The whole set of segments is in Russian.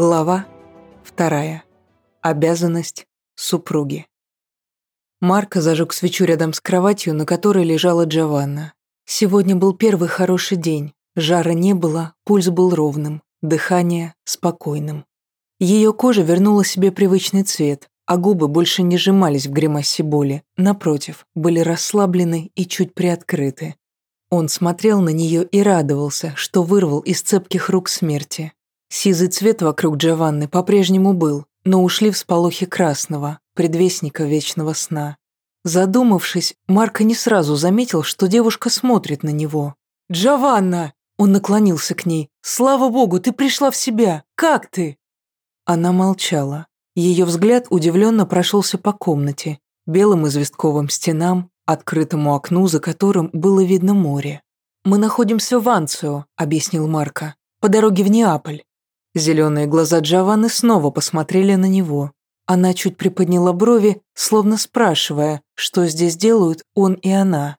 Глава вторая. Обязанность супруги. Марко зажег свечу рядом с кроватью, на которой лежала Джованна. Сегодня был первый хороший день. Жара не было, пульс был ровным, дыхание спокойным. Ее кожа вернула себе привычный цвет, а губы больше не сжимались в гримасе боли. Напротив, были расслаблены и чуть приоткрыты. Он смотрел на нее и радовался, что вырвал из цепких рук смерти. Сизый цвет вокруг Джованны по-прежнему был, но ушли всполохи красного, предвестника вечного сна. Задумавшись, Марко не сразу заметил, что девушка смотрит на него. «Джованна!» Он наклонился к ней. «Слава богу, ты пришла в себя! Как ты?» Она молчала. Ее взгляд удивленно прошелся по комнате, белым известковым стенам, открытому окну, за которым было видно море. «Мы находимся в Анцио», — объяснил Марко, — «по дороге в Неаполь. Зеленые глаза Джованны снова посмотрели на него. Она чуть приподняла брови, словно спрашивая, что здесь делают он и она.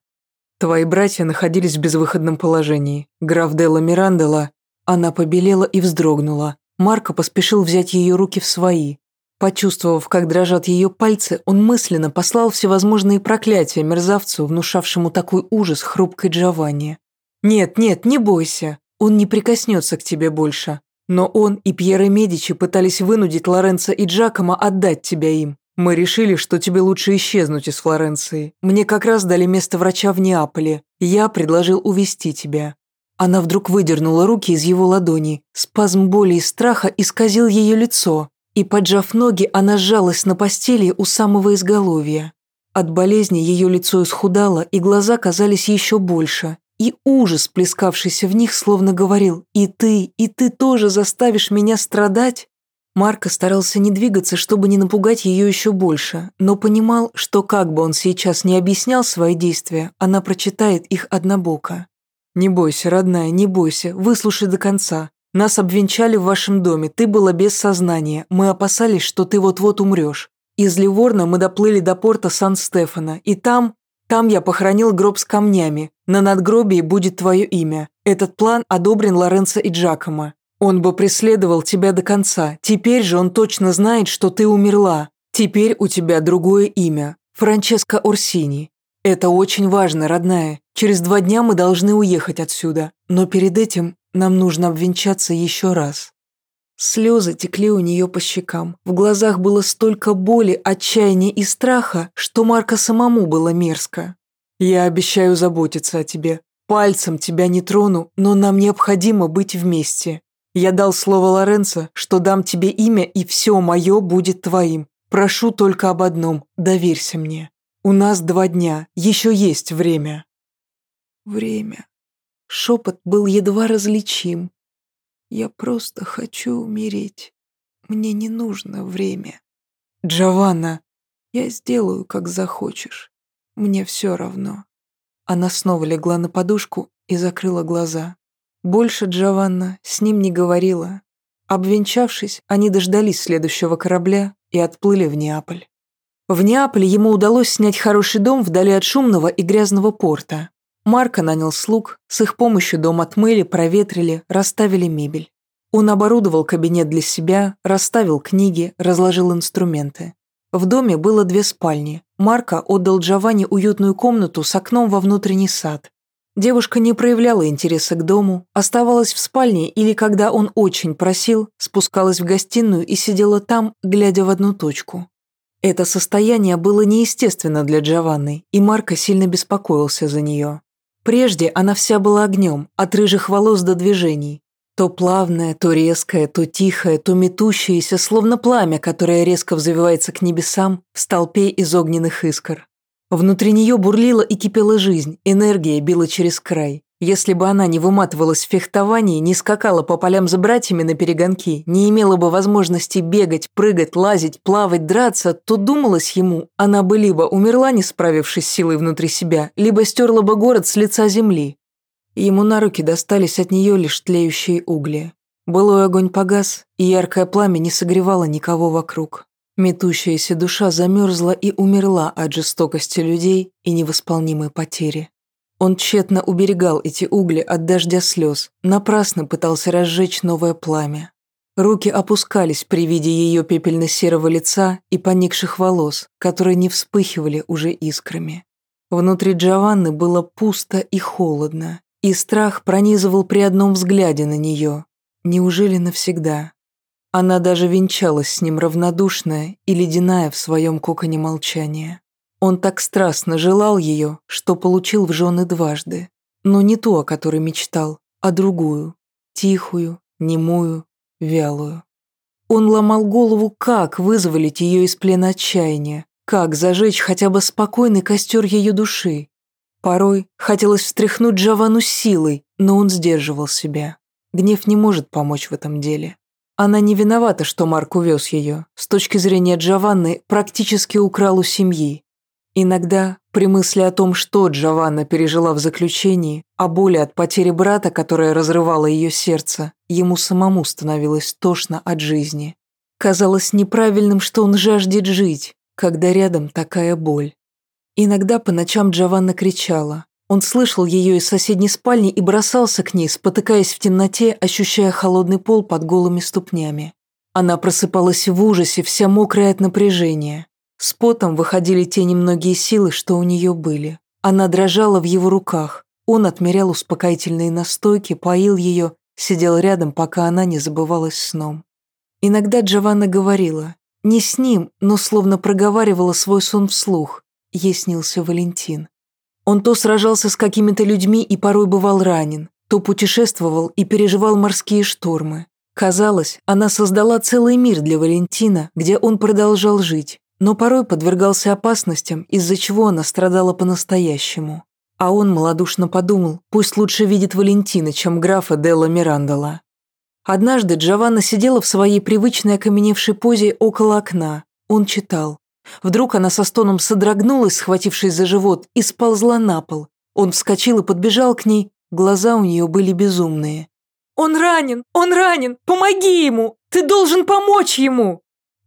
«Твои братья находились в безвыходном положении. Граф Делла Мирандела...» Она побелела и вздрогнула. Марко поспешил взять ее руки в свои. Почувствовав, как дрожат ее пальцы, он мысленно послал всевозможные проклятия мерзавцу, внушавшему такой ужас хрупкой Джованни. «Нет, нет, не бойся. Он не прикоснется к тебе больше. Но он и Пьеро Медичи пытались вынудить Лоренцо и Джакомо отдать тебя им. Мы решили, что тебе лучше исчезнуть из Флоренции. Мне как раз дали место врача в Неаполе. Я предложил увести тебя». Она вдруг выдернула руки из его ладони. Спазм боли и страха исказил ее лицо. И, поджав ноги, она сжалась на постели у самого изголовья. От болезни ее лицо исхудало, и глаза казались еще больше и ужас, плескавшийся в них, словно говорил «И ты, и ты тоже заставишь меня страдать?» Марко старался не двигаться, чтобы не напугать ее еще больше, но понимал, что как бы он сейчас не объяснял свои действия, она прочитает их однобоко. «Не бойся, родная, не бойся, выслушай до конца. Нас обвенчали в вашем доме, ты была без сознания, мы опасались, что ты вот-вот умрешь. Из Ливорна мы доплыли до порта Сан-Стефано, и там там я похоронил гроб с камнями. На надгробии будет твое имя. Этот план одобрен Лоренцо и Джакомо. Он бы преследовал тебя до конца. Теперь же он точно знает, что ты умерла. Теперь у тебя другое имя. Франческо Орсини. Это очень важно, родная. Через два дня мы должны уехать отсюда. Но перед этим нам нужно обвенчаться еще раз. Слезы текли у нее по щекам. В глазах было столько боли, отчаяния и страха, что Марка самому было мерзко. «Я обещаю заботиться о тебе. Пальцем тебя не трону, но нам необходимо быть вместе. Я дал слово Лоренцо, что дам тебе имя, и все мое будет твоим. Прошу только об одном, доверься мне. У нас два дня, еще есть время». Время. Шепот был едва различим, я просто хочу умереть. Мне не нужно время. Джованна, я сделаю, как захочешь. Мне все равно. Она снова легла на подушку и закрыла глаза. Больше Джованна с ним не говорила. Обвенчавшись, они дождались следующего корабля и отплыли в Неаполь. В Неаполе ему удалось снять хороший дом вдали от шумного и грязного порта. Марко нанял слуг, с их помощью дом отмыли, проветрили, расставили мебель. Он оборудовал кабинет для себя, расставил книги, разложил инструменты. В доме было две спальни. Марко отдал Джованни уютную комнату с окном во внутренний сад. Девушка не проявляла интереса к дому, оставалась в спальне или, когда он очень просил, спускалась в гостиную и сидела там, глядя в одну точку. Это состояние было неестественно для Джованны, и Марко сильно беспокоился за нее. Прежде она вся была огнем, от рыжих волос до движений. То плавная, то резкая, то тихая, то метущаяся, словно пламя, которое резко взвивается к небесам в столпе из огненных искр. Внутри нее бурлила и кипела жизнь, энергия била через край. Если бы она не выматывалась в фехтовании, не скакала по полям за братьями на перегонки, не имела бы возможности бегать, прыгать, лазить, плавать, драться, то думалось ему, она бы либо умерла, не справившись силой внутри себя, либо стерла бы город с лица земли. Ему на руки достались от нее лишь тлеющие угли. Былой огонь погас, и яркое пламя не согревало никого вокруг. Метущаяся душа замерзла и умерла от жестокости людей и невосполнимой потери. Он тщетно уберегал эти угли от дождя слез, напрасно пытался разжечь новое пламя. Руки опускались при виде ее пепельно-серого лица и поникших волос, которые не вспыхивали уже искрами. Внутри Джованны было пусто и холодно, и страх пронизывал при одном взгляде на нее. Неужели навсегда? Она даже венчалась с ним равнодушная и ледяная в своем коконе молчания. Он так страстно желал ее, что получил в жены дважды. Но не ту, о которой мечтал, а другую, тихую, немую, вялую. Он ломал голову, как вызволить ее из плена отчаяния, как зажечь хотя бы спокойный костер ее души. Порой хотелось встряхнуть Джованну силой, но он сдерживал себя. Гнев не может помочь в этом деле. Она не виновата, что Марк увез ее. С точки зрения Джованны, практически украл у семьи. Иногда, при мысли о том, что Джованна пережила в заключении, о боли от потери брата, которая разрывала ее сердце, ему самому становилось тошно от жизни. Казалось неправильным, что он жаждет жить, когда рядом такая боль. Иногда по ночам Джованна кричала. Он слышал ее из соседней спальни и бросался к ней, спотыкаясь в темноте, ощущая холодный пол под голыми ступнями. Она просыпалась в ужасе, вся мокрая от напряжения. С потом выходили те немногие силы, что у нее были. Она дрожала в его руках. Он отмерял успокоительные настойки, поил ее, сидел рядом, пока она не забывалась сном. Иногда Джованна говорила, не с ним, но словно проговаривала свой сон вслух. Ей снился Валентин. Он то сражался с какими-то людьми и порой бывал ранен, то путешествовал и переживал морские штормы. Казалось, она создала целый мир для Валентина, где он продолжал жить, но порой подвергался опасностям, из-за чего она страдала по-настоящему. А он малодушно подумал, пусть лучше видит Валентина, чем графа Делла Мирандола. Однажды Джованна сидела в своей привычной окаменевшей позе около окна. Он читал. Вдруг она со стоном содрогнулась, схватившись за живот, и сползла на пол. Он вскочил и подбежал к ней, глаза у нее были безумные. «Он ранен! Он ранен! Помоги ему! Ты должен помочь ему!»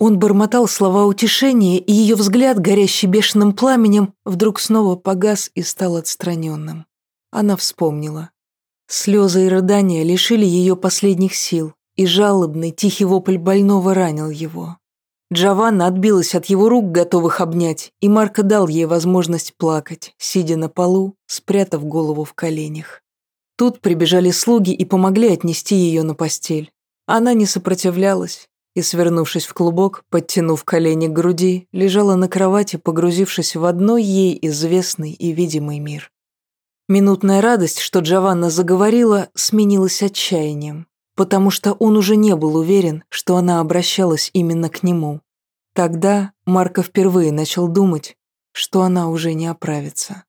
Он бормотал слова утешения, и ее взгляд, горящий бешеным пламенем, вдруг снова погас и стал отстраненным. Она вспомнила. Слезы и рыдания лишили ее последних сил, и жалобный, тихий вопль больного ранил его. Джованна отбилась от его рук, готовых обнять, и Марко дал ей возможность плакать, сидя на полу, спрятав голову в коленях. Тут прибежали слуги и помогли отнести ее на постель. Она не сопротивлялась, и, свернувшись в клубок, подтянув колени к груди, лежала на кровати, погрузившись в одной ей известный и видимый мир. Минутная радость, что Джованна заговорила, сменилась отчаянием, потому что он уже не был уверен, что она обращалась именно к нему. Тогда Марко впервые начал думать, что она уже не оправится.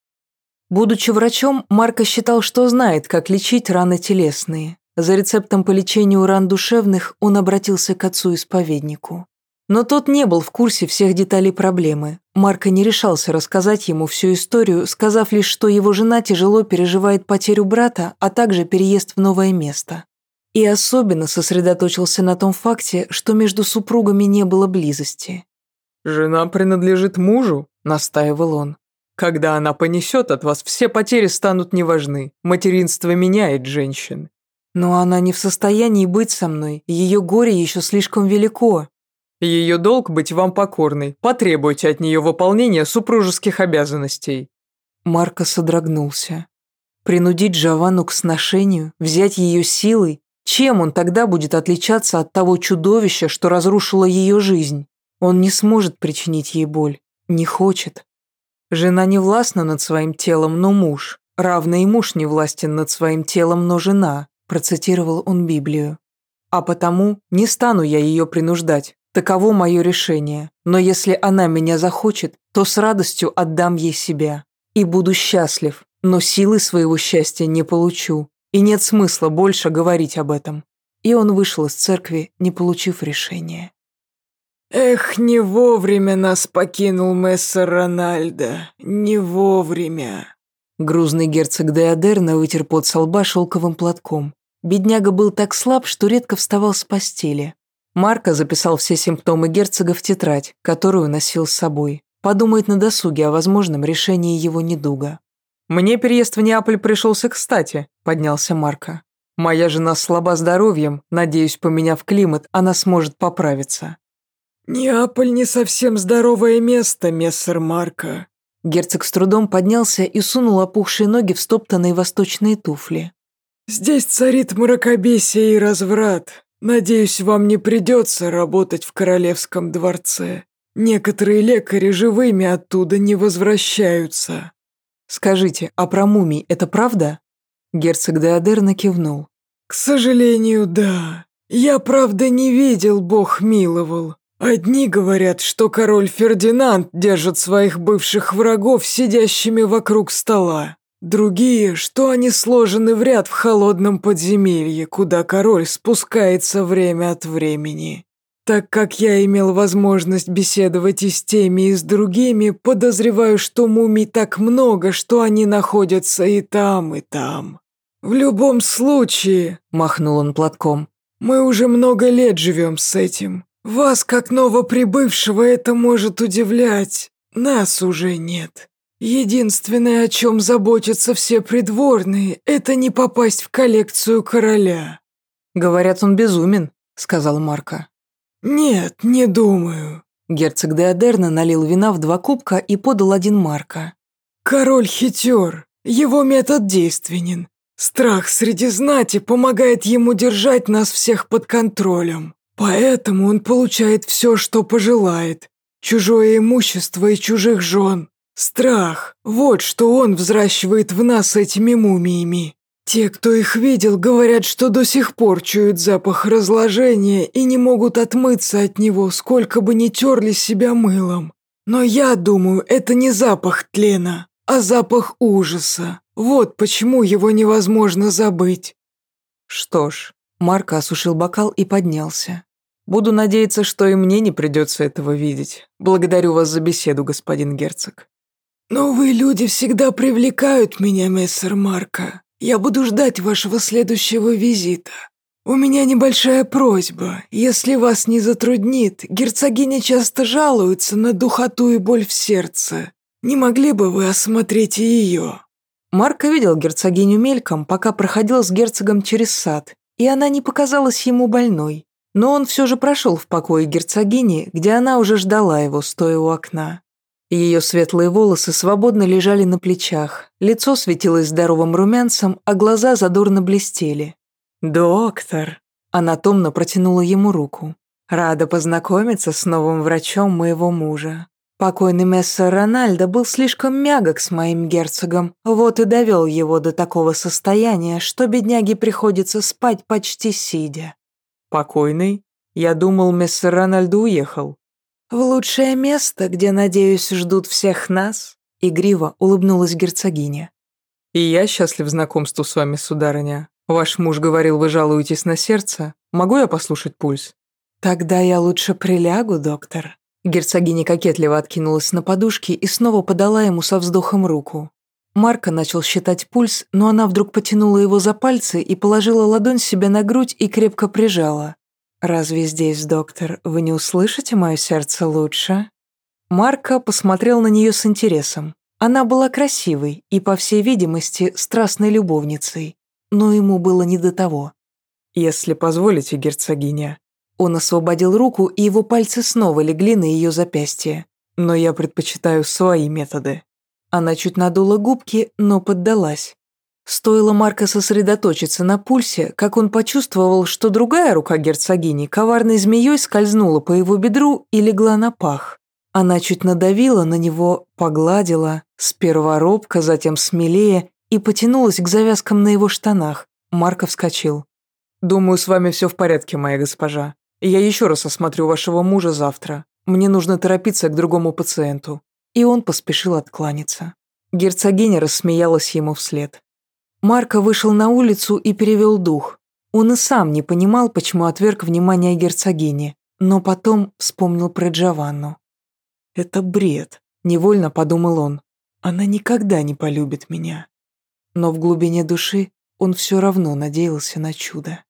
Будучи врачом, Марко считал, что знает, как лечить раны телесные, за рецептом по лечению ран душевных он обратился к отцу-исповеднику. Но тот не был в курсе всех деталей проблемы. Марко не решался рассказать ему всю историю, сказав лишь, что его жена тяжело переживает потерю брата, а также переезд в новое место. И особенно сосредоточился на том факте, что между супругами не было близости. «Жена принадлежит мужу», – настаивал он. «Когда она понесет от вас, все потери станут неважны. Материнство меняет женщин. Но она не в состоянии быть со мной, ее горе еще слишком велико. Ее долг быть вам покорной, потребуйте от нее выполнения супружеских обязанностей. Марко содрогнулся. Принудить Джованну к сношению, взять ее силой, чем он тогда будет отличаться от того чудовища, что разрушило ее жизнь? Он не сможет причинить ей боль, не хочет. Жена не властна над своим телом, но муж. Равно и муж не властен над своим телом, но жена процитировал он Библию. «А потому не стану я ее принуждать, таково мое решение, но если она меня захочет, то с радостью отдам ей себя. И буду счастлив, но силы своего счастья не получу, и нет смысла больше говорить об этом». И он вышел из церкви, не получив решения. «Эх, не вовремя нас покинул мессер Рональдо, не вовремя!» Грузный герцог Деодерна вытер пот со лба шелковым платком. Бедняга был так слаб, что редко вставал с постели. Марко записал все симптомы герцога в тетрадь, которую носил с собой. Подумает на досуге о возможном решении его недуга. «Мне переезд в Неаполь пришелся кстати», – поднялся Марко. Моя жена слаба здоровьем, надеюсь, поменяв климат, она сможет поправиться». «Неаполь не совсем здоровое место, мессер Марко». Герцог с трудом поднялся и сунул опухшие ноги в стоптанные восточные туфли. «Здесь царит мракобесие и разврат. Надеюсь, вам не придется работать в королевском дворце. Некоторые лекари живыми оттуда не возвращаются». «Скажите, а про мумий это правда?» Герцог Деодерна кивнул. «К сожалению, да. Я, правда, не видел, Бог миловал. Одни говорят, что король Фердинанд держит своих бывших врагов сидящими вокруг стола. Другие, что они сложены в ряд в холодном подземелье, куда король спускается время от времени. Так как я имел возможность беседовать и с теми, и с другими, подозреваю, что мумий так много, что они находятся и там, и там. В любом случае, махнул он платком, мы уже много лет живем с этим. Вас, как новоприбывшего, это может удивлять. Нас уже нет. Единственное, о чем заботятся все придворные, это не попасть в коллекцию короля. Говорят, он безумен, сказал Марко. «Нет, не думаю». Герцог Деодерна налил вина в два кубка и подал один Марка. «Король хитер. Его метод действенен. Страх среди знати помогает ему держать нас всех под контролем. Поэтому он получает все, что пожелает. Чужое имущество и чужих жен. Страх. Вот что он взращивает в нас этими мумиями. Те, кто их видел, говорят, что до сих пор чуют запах разложения и не могут отмыться от него, сколько бы ни терли себя мылом. Но я думаю, это не запах тлена, а запах ужаса. Вот почему его невозможно забыть. Что ж, Марко осушил бокал и поднялся. Буду надеяться, что и мне не придется этого видеть. Благодарю вас за беседу, господин герцог. Новые люди всегда привлекают меня, мессер Марко. Я буду ждать вашего следующего визита. У меня небольшая просьба. Если вас не затруднит, герцогиня часто жалуется на духоту и боль в сердце. Не могли бы вы осмотреть ее?» Марко видел герцогиню мельком, пока проходил с герцогом через сад, и она не показалась ему больной. Но он все же прошел в покое герцогини, где она уже ждала его, стоя у окна. Ее светлые волосы свободно лежали на плечах, лицо светилось здоровым румянцем, а глаза задорно блестели. «Доктор!» Она томно протянула ему руку. «Рада познакомиться с новым врачом моего мужа. Покойный мессер Рональдо был слишком мягок с моим герцогом, вот и довел его до такого состояния, что бедняге приходится спать почти сидя». «Покойный? Я думал, мессер Рональдо уехал». «В лучшее место, где, надеюсь, ждут всех нас», — игриво улыбнулась герцогиня. «И я счастлив знакомству с вами, сударыня. Ваш муж говорил, вы жалуетесь на сердце. Могу я послушать пульс?» «Тогда я лучше прилягу, доктор». Герцогиня кокетливо откинулась на подушке и снова подала ему со вздохом руку. Марко начал считать пульс, но она вдруг потянула его за пальцы и положила ладонь себе на грудь и крепко прижала. «Разве здесь, доктор, вы не услышите мое сердце лучше?» Марко посмотрел на нее с интересом. Она была красивой и, по всей видимости, страстной любовницей, но ему было не до того. «Если позволите, герцогиня». Он освободил руку, и его пальцы снова легли на ее запястье. «Но я предпочитаю свои методы». Она чуть надула губки, но поддалась. Стоило Марко сосредоточиться на пульсе, как он почувствовал, что другая рука герцогини коварной змеей скользнула по его бедру и легла на пах. Она чуть надавила на него, погладила, сперва робко, затем смелее, и потянулась к завязкам на его штанах. Марко вскочил. «Думаю, с вами все в порядке, моя госпожа. Я еще раз осмотрю вашего мужа завтра. Мне нужно торопиться к другому пациенту». И он поспешил откланяться. Герцогиня рассмеялась ему вслед. Марко вышел на улицу и перевел дух. Он и сам не понимал, почему отверг внимание герцогини, но потом вспомнил про Джованну. «Это бред», — невольно подумал он. «Она никогда не полюбит меня». Но в глубине души он все равно надеялся на чудо.